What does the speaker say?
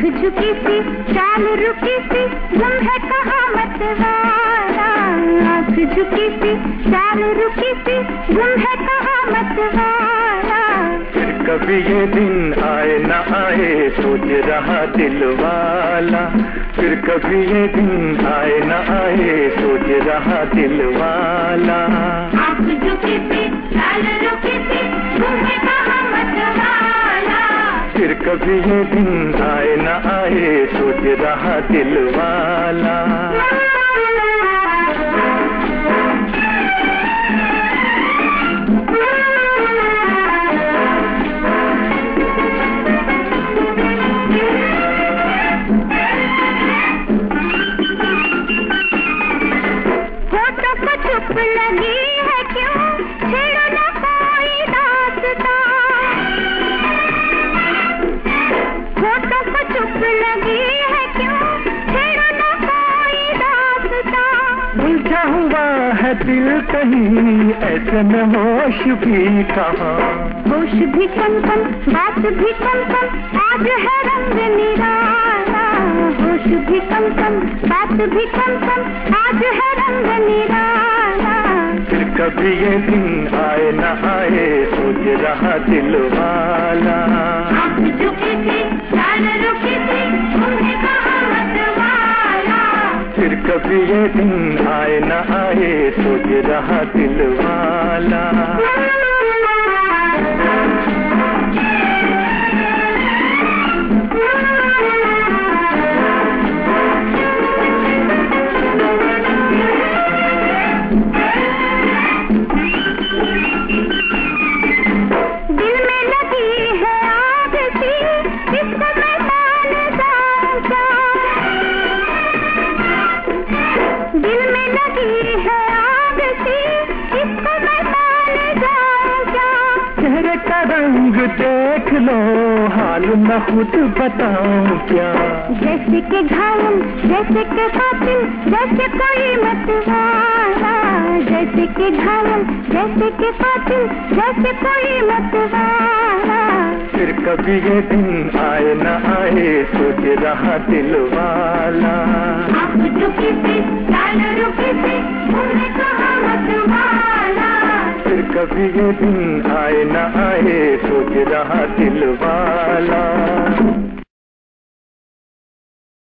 झुकी सी चाल रुकी सी गुम है कहा मत वाला आँख झुकी सी चाल रुकी सी गुम है कहा मत वाला फिर कभी ये दिन आए न आए सोच रहा दिल वाला। फिर कभी ये दिन आए न आए सोच रहा दिल वाला। आँख झुकी सी कभी ये दिन आए न आए सोच रहा दिल वाला। चुप लगी है दिल कहीं ऐसे में होश भी कहाँ? होश भी कम कम बात भी कम कम आज है रंग निराला। होश भी कम कम बात भी कम कम आज है रंग निराला। फिर कभी ये दिन आए न आए सोच रहा दिल वाला। फिर कभी ये दिन आए ना आए सोच रहा दिल वाला रंग देख लो हाल न खुद बताऊँ क्या? जैसे के घायल जैसे के कातिल जैसे कोई मतवाला जैसे के घायल जैसे के कातिल जैसे कोई मतवाला फिर कभी ये दिन आए न आए सोच रहा दिल वाला थी कभी ये दिन आए ना आए सोच रहा दिल वाला